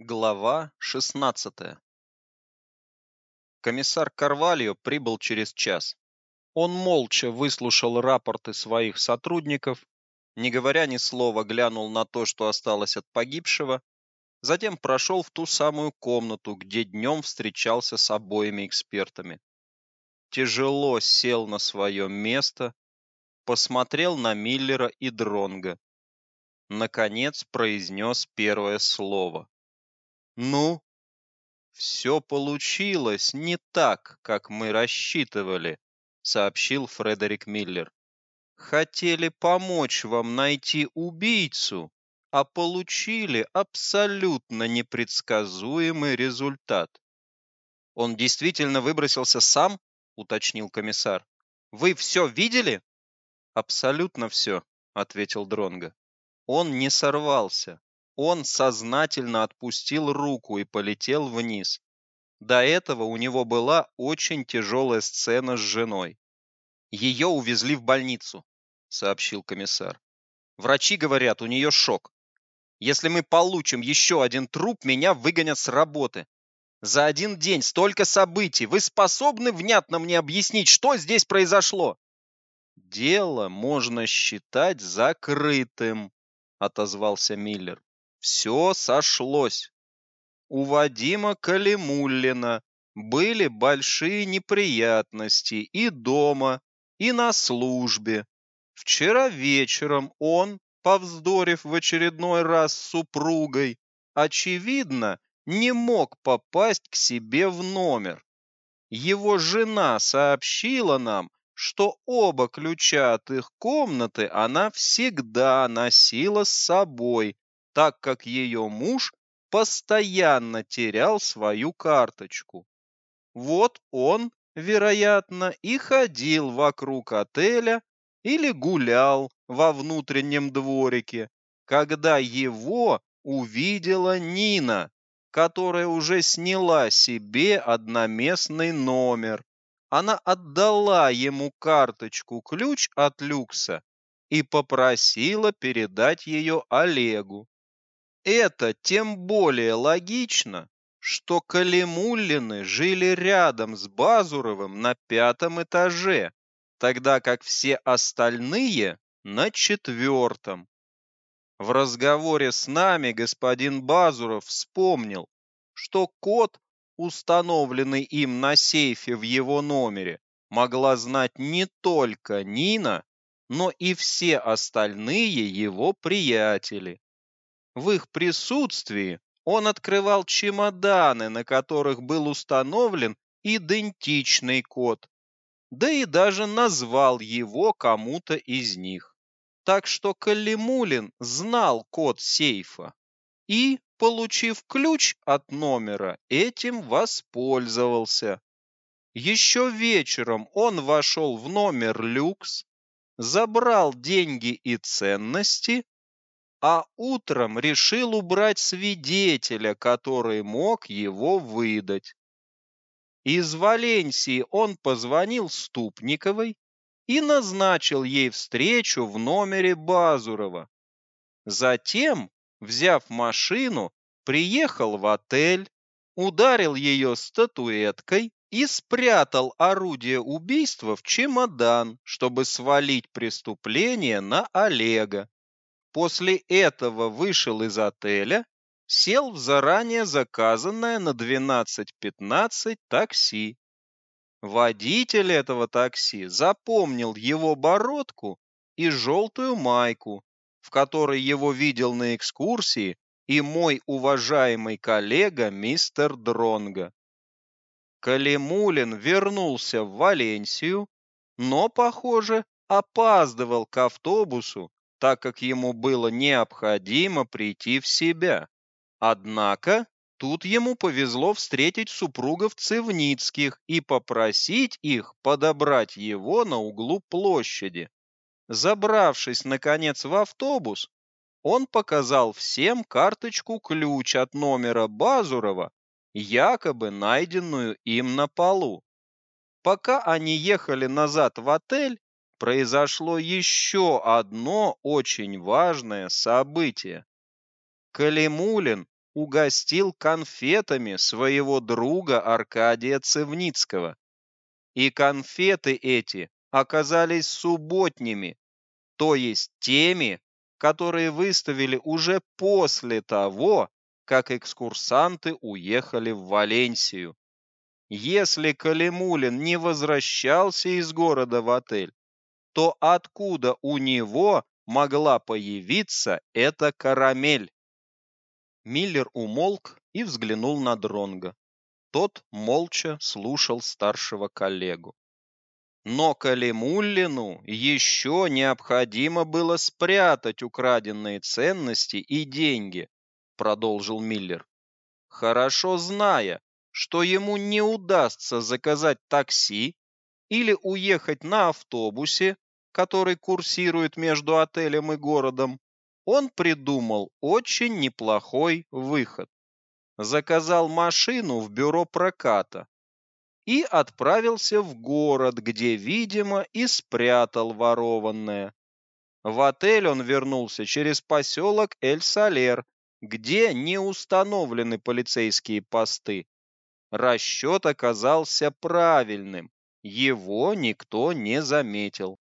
Глава 16. Комиссар Карвальо прибыл через час. Он молча выслушал рапорты своих сотрудников, не говоря ни слова, глянул на то, что осталось от погибшего, затем прошел в ту самую комнату, где днем встречался с обоими экспертами. Тяжело сел на свое место, посмотрел на Миллера и Дронга. Наконец произнес первое слово. Ну, все получилось не так, как мы рассчитывали, сообщил Фредерик Миллер. Хотели помочь вам найти убийцу, а получили абсолютно непредсказуемый результат. Он действительно выбросился сам, уточнил комиссар. Вы все видели? Абсолютно все, ответил Дронга. Он не сорвался. Он сознательно отпустил руку и полетел вниз. До этого у него была очень тяжелая сцена с женой. Ее увезли в больницу, сообщил комиссар. Врачи говорят, у нее шок. Если мы получим еще один труп, меня выгонят с работы. За один день столько событий. Вы способны внятно мне объяснить, что здесь произошло? Дело можно считать закрытым, отозвался Миллер. Все сошлось. У Вадима Калимуллина были большие неприятности и дома, и на службе. Вчера вечером он, повздорив в очередной раз с супругой, очевидно, не мог попасть к себе в номер. Его жена сообщила нам, что оба ключа от их комнаты она всегда носила с собой, так как ее муж постоянно терял свою карточку. Вот он, вероятно, и ходил вокруг отеля или гулял во внутреннем дворике, когда его увидела Нина, которая уже сняла себе одноместный номер. Она отдала ему карточку-ключ от люкса и попросила передать ее Олегу. Это тем более логично, что Калимуллины жили рядом с Базуровым на пятом этаже, тогда как все остальные на четвертом. В разговоре с нами господин Базуров вспомнил, что код, установленный им на сейфе в его номере, могла знать не только Нина, но и все остальные его приятели. В их присутствии он открывал чемоданы, на которых был установлен идентичный код, да и даже назвал его кому-то из них так что Калимулин знал код сейфа и, получив ключ от номера, этим воспользовался. Еще вечером он вошел в номер люкс, забрал деньги и ценности, а утром решил убрать свидетеля, который мог его выдать. Из Валенсии он позвонил Ступниковой и назначил ей встречу в номере Базурова. Затем, взяв машину, приехал в отель, ударил ее статуэткой и спрятал орудие убийства в чемодан, чтобы свалить преступление на Олега. После этого вышел из отеля, сел в заранее заказанное на 12:15 такси Водитель этого такси запомнил его бородку и желтую майку, в которой его видел на экскурсии и мой уважаемый коллега мистер Дронга. Калимулин вернулся в Валенсию, но, похоже, опаздывал к автобусу, так как ему было необходимо прийти в себя. Однако Тут ему повезло встретить супругов Цевницких и попросить их подобрать его на углу площади. Забравшись наконец в автобус, он показал всем карточку-ключ от номера Базурова, якобы найденную им на полу. Пока они ехали назад в отель, произошло еще одно очень важное событие. Калимулин угостил конфетами своего друга Аркадия Цевницкого. И конфеты эти оказались субботними, то есть теми, которые выставили уже после того, как экскурсанты уехали в Валенсию. Если Калимулин не возвращался из города в отель, то откуда у него могла появиться эта карамель? Миллер умолк и взглянул на Дронга. Тот молча слушал старшего коллегу. Но Калимуллину еще необходимо было спрятать украденные ценности и деньги, продолжил Миллер. Хорошо зная, что ему не удастся заказать такси или уехать на автобусе, который курсирует между отелем и городом, он придумал очень неплохой выход. Заказал машину в бюро проката и отправился в город, где, видимо, и спрятал ворованное. В отель он вернулся через поселок Эль-Салер, где не установлены полицейские посты. Расчет оказался правильным. Его никто не заметил.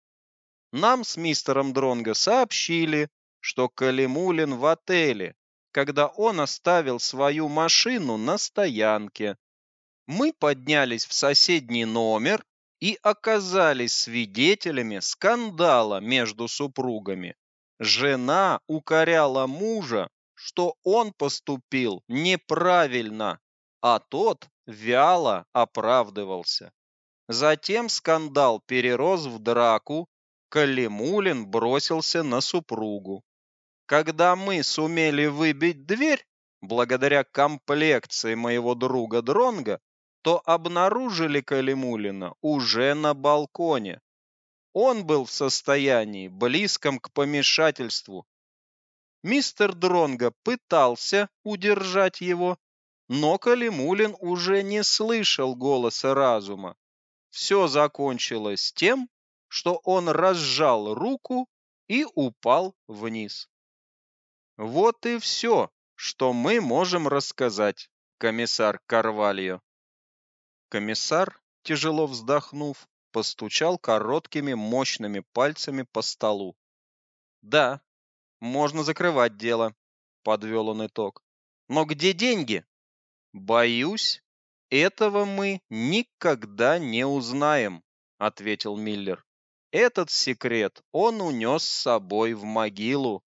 Нам с мистером Дронго сообщили, что Калимулин в отеле, когда он оставил свою машину на стоянке. Мы поднялись в соседний номер и оказались свидетелями скандала между супругами. Жена укоряла мужа, что он поступил неправильно, а тот вяло оправдывался. Затем скандал перерос в драку, Калимулин бросился на супругу. Когда мы сумели выбить дверь, благодаря комплекции моего друга Дронга, то обнаружили Калимулина уже на балконе. Он был в состоянии близком к помешательству. Мистер Дронга пытался удержать его, но Калимулин уже не слышал голоса разума. Все закончилось тем, что он разжал руку и упал вниз. Вот и все, что мы можем рассказать, комиссар Карвальо. Комиссар, тяжело вздохнув, постучал короткими мощными пальцами по столу. Да, можно закрывать дело, подвел он итог. Но где деньги? Боюсь, этого мы никогда не узнаем, ответил Миллер. Этот секрет он унес с собой в могилу.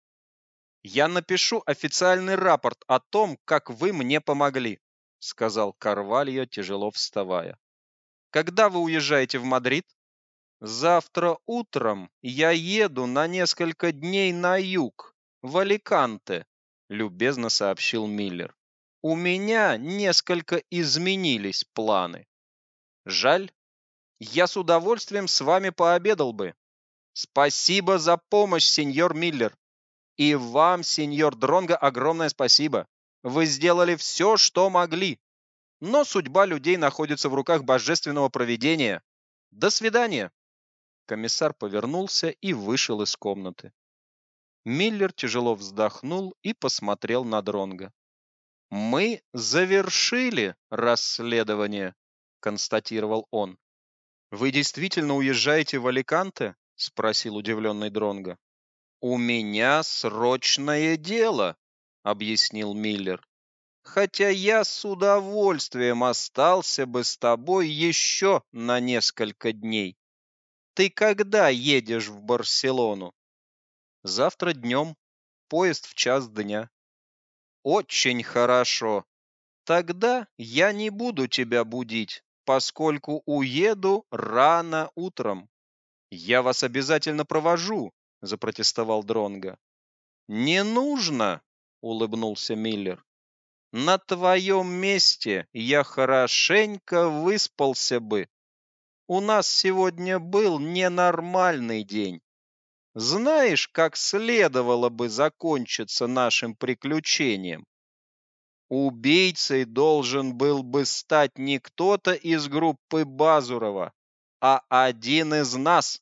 Я напишу официальный рапорт о том, как вы мне помогли, сказал Карвальо, тяжело вставая. Когда вы уезжаете в Мадрид? Завтра утром я еду на несколько дней на юг, в Аликанте, любезно сообщил Миллер. У меня несколько изменились планы. Жаль. Я с удовольствием с вами пообедал бы. Спасибо за помощь, сеньор Миллер. И вам, сеньор Дронго, огромное спасибо. Вы сделали все, что могли. Но судьба людей находится в руках божественного провидения. До свидания. Комиссар повернулся и вышел из комнаты. Миллер тяжело вздохнул и посмотрел на Дронга. Мы завершили расследование, констатировал он. Вы действительно уезжаете в Аликанте? спросил удивленный Дронга. У меня срочное дело, объяснил Миллер. Хотя я с удовольствием остался бы с тобой еще на несколько дней. Ты когда едешь в Барселону? Завтра днем. Поезд в час дня. Очень хорошо. Тогда я не буду тебя будить, поскольку уеду рано утром. Я вас обязательно провожу, запротестовал Дронга. Не нужно, улыбнулся Миллер. На твоем месте я хорошенько выспался бы. У нас сегодня был ненормальный день. Знаешь, как следовало бы закончиться нашим приключением? Убийцей должен был бы стать не кто-то из группы Базурова, а один из нас.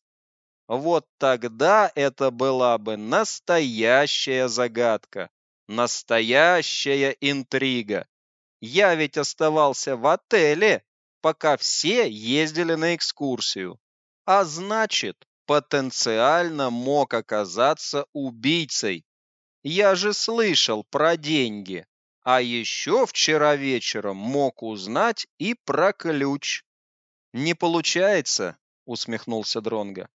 Вот тогда это была бы настоящая загадка. Настоящая интрига. Я ведь оставался в отеле, пока все ездили на экскурсию. А значит, потенциально мог оказаться убийцей. Я же слышал про деньги. А еще вчера вечером мог узнать и про ключ. Не получается, усмехнулся Дронга.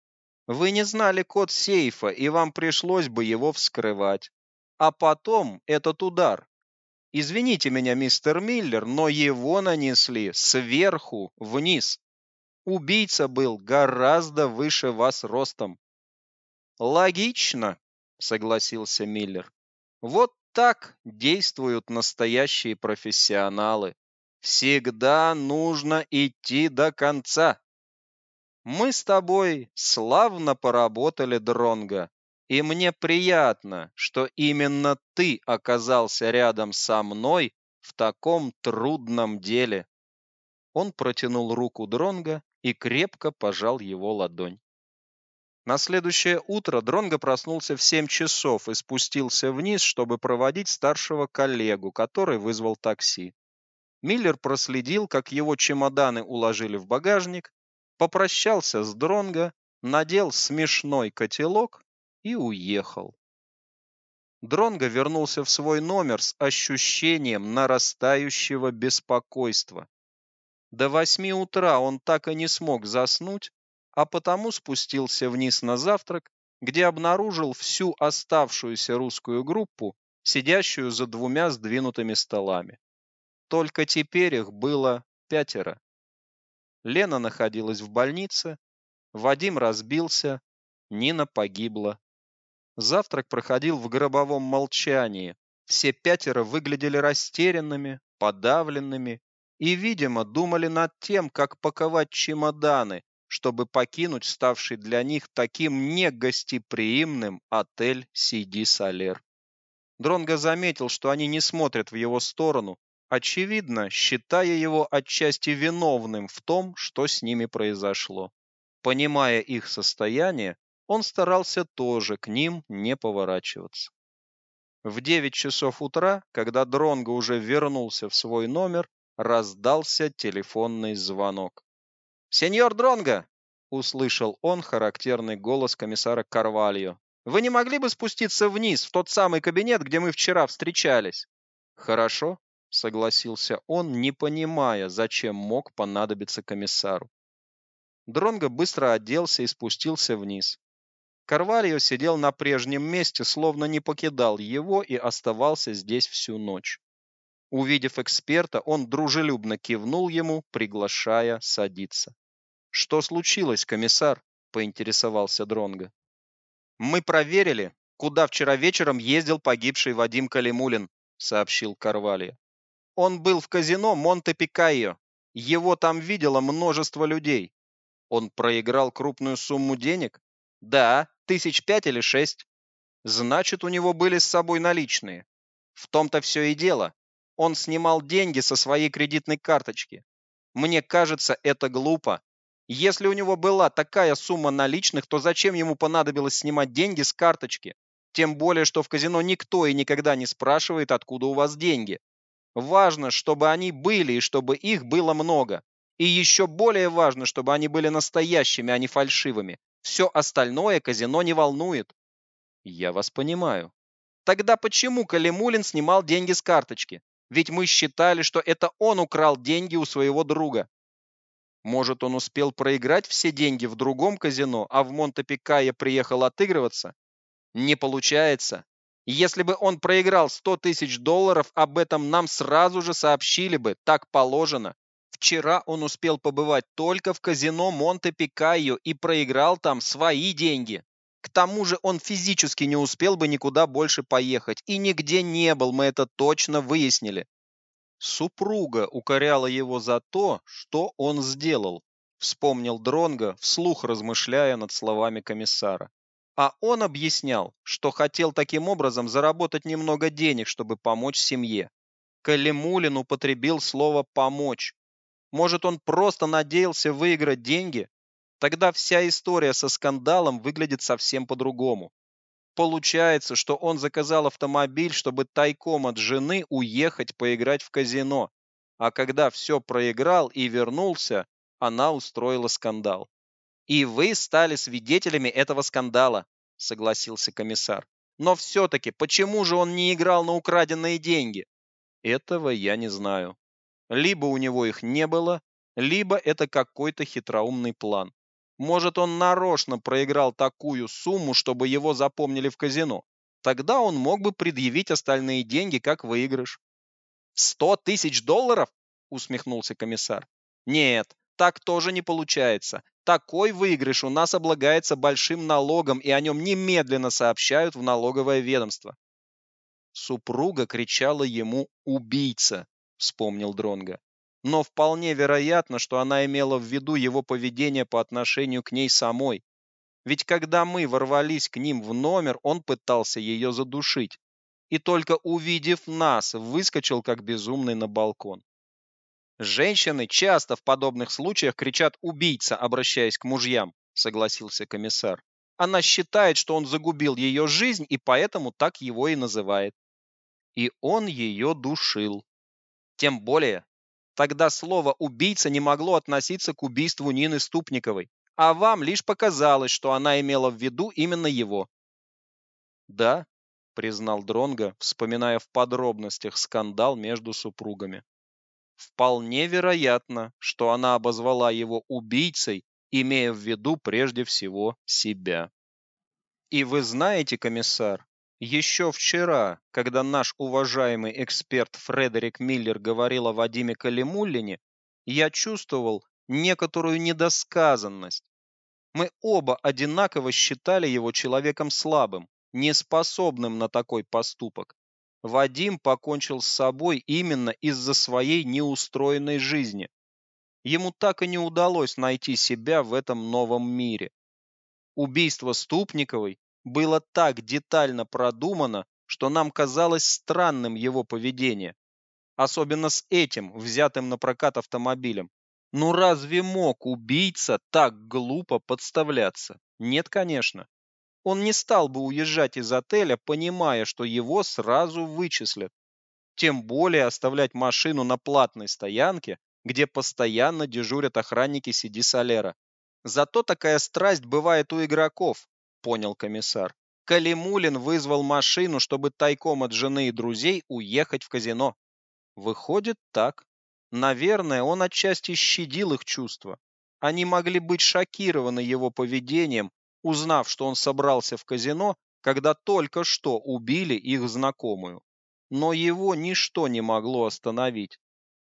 Вы не знали код сейфа, и вам пришлось бы его вскрывать. А потом этот удар. Извините меня, мистер Миллер, но его нанесли сверху вниз. Убийца был гораздо выше вас ростом. Логично, согласился Миллер. Вот так действуют настоящие профессионалы. Всегда нужно идти до конца. Мы с тобой славно поработали, Дронга, и мне приятно, что именно ты оказался рядом со мной в таком трудном деле. Он протянул руку Дронга и крепко пожал его ладонь. На следующее утро Дронго проснулся в 7 часов и спустился вниз, чтобы проводить старшего коллегу, который вызвал такси. Миллер проследил, как его чемоданы уложили в багажник, попрощался с Дронго, надел смешной котелок и уехал. Дронго вернулся в свой номер с ощущением нарастающего беспокойства. До восьми утра он так и не смог заснуть, а потому спустился вниз на завтрак, где обнаружил всю оставшуюся русскую группу, сидящую за двумя сдвинутыми столами. Только теперь их было пятеро. Лена находилась в больнице, Вадим разбился, Нина погибла. Завтрак проходил в гробовом молчании. Все пятеро выглядели растерянными, подавленными и, видимо, думали над тем, как паковать чемоданы, чтобы покинуть ставший для них таким негостеприимным отель Сиди Салер. Дронго заметил, что они не смотрят в его сторону, очевидно, считая его отчасти виновным в том, что с ними произошло. Понимая их состояние, он старался тоже к ним не поворачиваться. В 9 часов утра, когда Дронго уже вернулся в свой номер, раздался телефонный звонок. «Сеньор Дронго!» — услышал он характерный голос комиссара Карвальо. «Вы не могли бы спуститься вниз, в тот самый кабинет, где мы вчера встречались?» «Хорошо», — согласился он, не понимая, зачем мог понадобиться комиссару. Дронго быстро оделся и спустился вниз. Карвальо сидел на прежнем месте, словно не покидал его и оставался здесь всю ночь. Увидев эксперта, он дружелюбно кивнул ему, приглашая садиться. Что случилось, комиссар? поинтересовался Дронга. Мы проверили, куда вчера вечером ездил погибший Вадим Калимулин, сообщил Карвалья. Он был в казино Монте-Пикайо. Его там видело множество людей. Он проиграл крупную сумму денег? Да, тысяч пять или шесть. Значит, у него были с собой наличные. В том-то все и дело. Он снимал деньги со своей кредитной карточки. Мне кажется, это глупо. Если у него была такая сумма наличных, то зачем ему понадобилось снимать деньги с карточки? Тем более, что в казино никто и никогда не спрашивает, откуда у вас деньги. Важно, чтобы они были и чтобы их было много. И еще более важно, чтобы они были настоящими, а не фальшивыми. Все остальное казино не волнует. Я вас понимаю. Тогда почему Калимулин снимал деньги с карточки? Ведь мы считали, что это он украл деньги у своего друга. Может, он успел проиграть все деньги в другом казино, а в Монте-Пикайо приехал отыгрываться? Не получается. Если бы он проиграл 100 тысяч долларов, об этом нам сразу же сообщили бы, так положено. Вчера он успел побывать только в казино Монте-Пикайо и проиграл там свои деньги. К тому же он физически не успел бы никуда больше поехать и нигде не был, мы это точно выяснили. Супруга укоряла его за то, что он сделал, вспомнил Дронга, вслух размышляя над словами комиссара. А он объяснял, что хотел таким образом заработать немного денег, чтобы помочь семье. Калимулин употребил слово помочь. Может, он просто надеялся выиграть деньги? Тогда вся история со скандалом выглядит совсем по-другому. Получается, что он заказал автомобиль, чтобы тайком от жены уехать поиграть в казино. А когда все проиграл и вернулся, она устроила скандал. И вы стали свидетелями этого скандала, согласился комиссар. Но все-таки почему же он не играл на украденные деньги? Этого я не знаю. Либо у него их не было, либо это какой-то хитроумный план. Может, он нарочно проиграл такую сумму, чтобы его запомнили в казино. Тогда он мог бы предъявить остальные деньги как выигрыш. «Сто тысяч долларов?» – усмехнулся комиссар. «Нет, так тоже не получается. Такой выигрыш у нас облагается большим налогом, и о нем немедленно сообщают в налоговое ведомство». Супруга кричала ему «убийца», – вспомнил Дронга но вполне вероятно, что она имела в виду его поведение по отношению к ней самой. Ведь когда мы ворвались к ним в номер, он пытался ее задушить. И только увидев нас, выскочил как безумный на балкон. Женщины часто в подобных случаях кричат «убийца», обращаясь к мужьям, согласился комиссар. Она считает, что он загубил ее жизнь и поэтому так его и называет. И он ее душил. Тем более, Тогда слово «убийца» не могло относиться к убийству Нины Ступниковой, а вам лишь показалось, что она имела в виду именно его. Да, признал Дронга, вспоминая в подробностях скандал между супругами. Вполне вероятно, что она обозвала его убийцей, имея в виду прежде всего себя. И вы знаете, комиссар, еще вчера, когда наш уважаемый эксперт Фредерик Миллер говорил о Вадиме Калимуллине, я чувствовал некоторую недосказанность. Мы оба одинаково считали его человеком слабым, неспособным на такой поступок. Вадим покончил с собой именно из-за своей неустроенной жизни. Ему так и не удалось найти себя в этом новом мире. Убийство Ступниковой было так детально продумано, что нам казалось странным его поведение, особенно с этим, взятым на прокат автомобилем. Ну разве мог убийца так глупо подставляться? Нет, конечно. Он не стал бы уезжать из отеля, понимая, что его сразу вычислят. Тем более оставлять машину на платной стоянке, где постоянно дежурят охранники Сиди Солера. Зато такая страсть бывает у игроков, понял комиссар. Калимулин вызвал машину, чтобы тайком от жены и друзей уехать в казино. Выходит так. Наверное, он отчасти щадил их чувства. Они могли быть шокированы его поведением, узнав, что он собрался в казино, когда только что убили их знакомую. Но его ничто не могло остановить.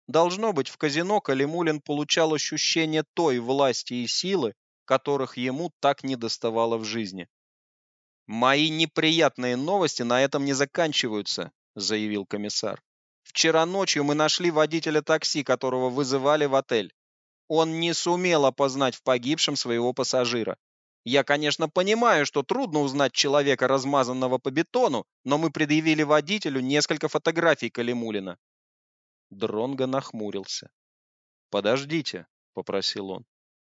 Должно быть, в казино Калимулин получал ощущение той власти и силы, которых ему так недоставало в жизни. Мои неприятные новости на этом не заканчиваются, заявил комиссар. Вчера ночью мы нашли водителя такси, которого вызывали в отель. Он не сумел опознать в погибшем своего пассажира. Я, конечно, понимаю, что трудно узнать человека, размазанного по бетону, но мы предъявили водителю несколько фотографий Калимулина. Дронго нахмурился. Подождите, попросил он.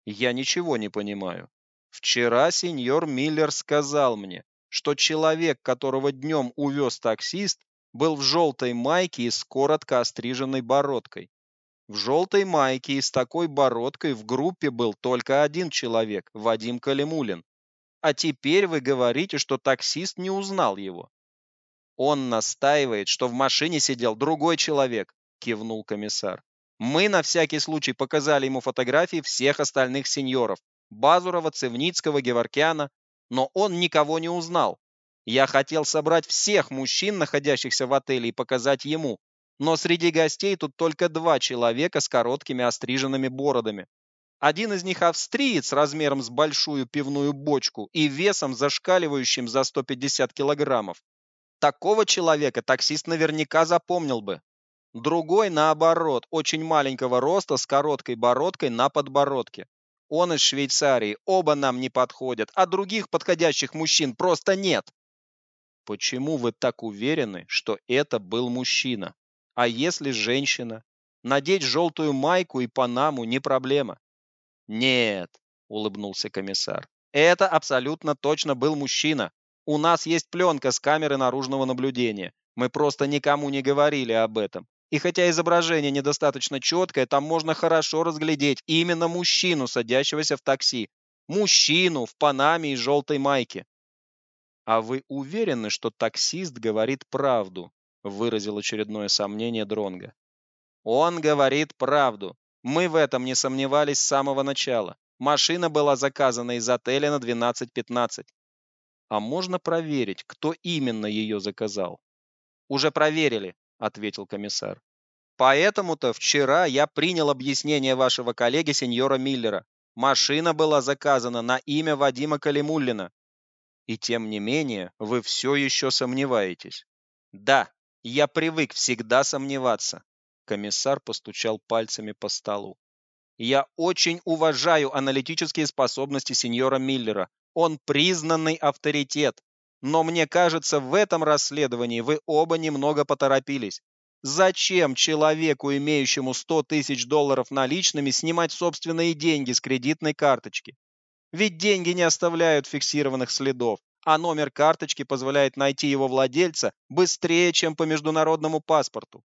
Я ничего не понимаю. Вчера сеньор Миллер сказал мне, что человек, которого днем увез таксист, был в желтой майке и с коротко остриженной бородкой. В желтой майке и с такой бородкой в группе был только один человек, Вадим Калимулин. А теперь вы говорите, что таксист не узнал его. Он настаивает, что в машине сидел другой человек, кивнул комиссар. Мы на всякий случай показали ему фотографии всех остальных сеньоров: Базурова, Цевницкого, Геворкяна, но он никого не узнал. Я хотел собрать всех мужчин, находящихся в отеле, и показать ему, но среди гостей тут только два человека с короткими остриженными бородами. Один из них австриец размером с большую пивную бочку и весом зашкаливающим за 150 килограммов. Такого человека таксист наверняка запомнил бы. Другой, наоборот, очень маленького роста с короткой бородкой на подбородке. Он из Швейцарии, оба нам не подходят, а других подходящих мужчин просто нет. Почему вы так уверены, что это был мужчина? А если женщина? Надеть желтую майку и панаму не проблема. Нет, улыбнулся комиссар. Это абсолютно точно был мужчина. У нас есть пленка с камеры наружного наблюдения. Мы просто никому не говорили об этом. И хотя изображение недостаточно четкое, там можно хорошо разглядеть именно мужчину, садящегося в такси. Мужчину в панаме и желтой майке. А вы уверены, что таксист говорит правду? выразил очередное сомнение Дронга. Он говорит правду. Мы в этом не сомневались с самого начала. Машина была заказана из отеля на 12:15. А можно проверить, кто именно ее заказал? Уже проверили, ответил комиссар. Поэтому-то вчера я принял объяснение вашего коллеги сеньора Миллера. Машина была заказана на имя Вадима Калимуллина. И тем не менее, вы все еще сомневаетесь. Да, я привык всегда сомневаться. Комиссар постучал пальцами по столу. Я очень уважаю аналитические способности сеньора Миллера. Он признанный авторитет. Но мне кажется, в этом расследовании вы оба немного поторопились. Зачем человеку, имеющему 100 тысяч долларов наличными, снимать собственные деньги с кредитной карточки? Ведь деньги не оставляют фиксированных следов, а номер карточки позволяет найти его владельца быстрее, чем по международному паспорту.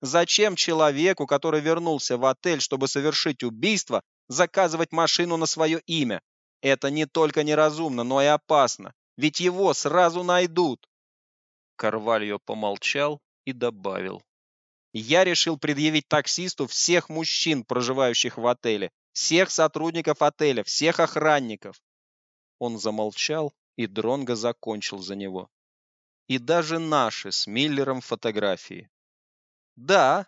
Зачем человеку, который вернулся в отель, чтобы совершить убийство, заказывать машину на свое имя? Это не только неразумно, но и опасно, ведь его сразу найдут. Карвальо помолчал и добавил: "Я решил предъявить таксисту всех мужчин, проживающих в отеле, всех сотрудников отеля, всех охранников". Он замолчал, и Дронго закончил за него. И даже наши с Миллером фотографии. "Да",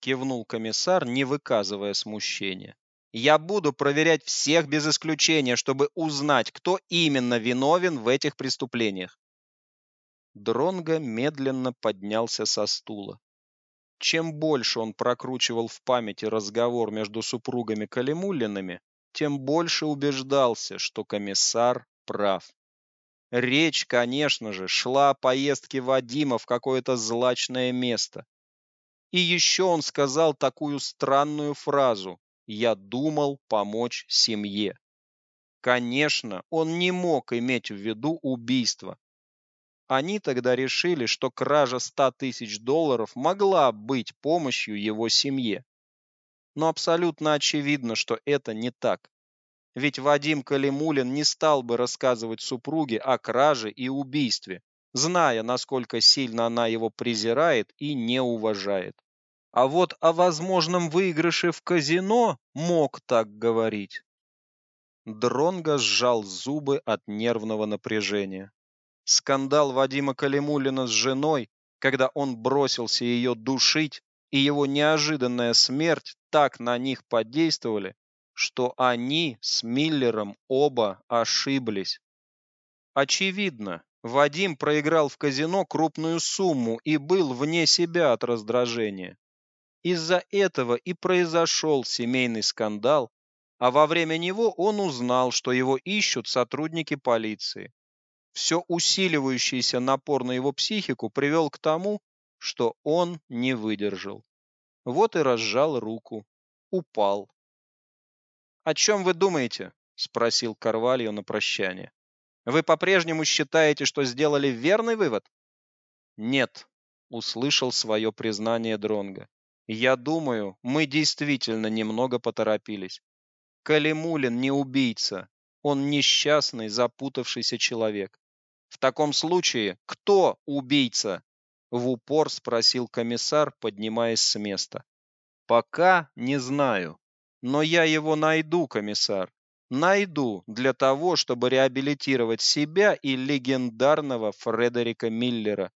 кивнул комиссар, не выказывая смущения. "Я буду проверять всех без исключения, чтобы узнать, кто именно виновен в этих преступлениях. Дронго медленно поднялся со стула. Чем больше он прокручивал в памяти разговор между супругами Калимуллиными, тем больше убеждался, что комиссар прав. Речь, конечно же, шла о поездке Вадима в какое-то злачное место. И еще он сказал такую странную фразу: "Я думал помочь семье". Конечно, он не мог иметь в виду убийство. Они тогда решили, что кража 100 тысяч долларов могла быть помощью его семье. Но абсолютно очевидно, что это не так. Ведь Вадим Калимулин не стал бы рассказывать супруге о краже и убийстве, зная, насколько сильно она его презирает и не уважает. А вот о возможном выигрыше в казино мог так говорить. Дронго сжал зубы от нервного напряжения. Скандал Вадима Калимуллина с женой, когда он бросился ее душить, и его неожиданная смерть так на них подействовали, что они с Миллером оба ошиблись. Очевидно, Вадим проиграл в казино крупную сумму и был вне себя от раздражения. Из-за этого и произошел семейный скандал, а во время него он узнал, что его ищут сотрудники полиции все усиливающийся напор на его психику привел к тому, что он не выдержал. Вот и разжал руку, упал. О чем вы думаете? спросил Карвальо на прощание. Вы по-прежнему считаете, что сделали верный вывод? Нет, услышал свое признание Дронга. Я думаю, мы действительно немного поторопились. Калимулин не убийца, он несчастный, запутавшийся человек. В таком случае, кто убийца? в упор спросил комиссар, поднимаясь с места. Пока не знаю, но я его найду, комиссар. Найду для того, чтобы реабилитировать себя и легендарного Фредерика Миллера.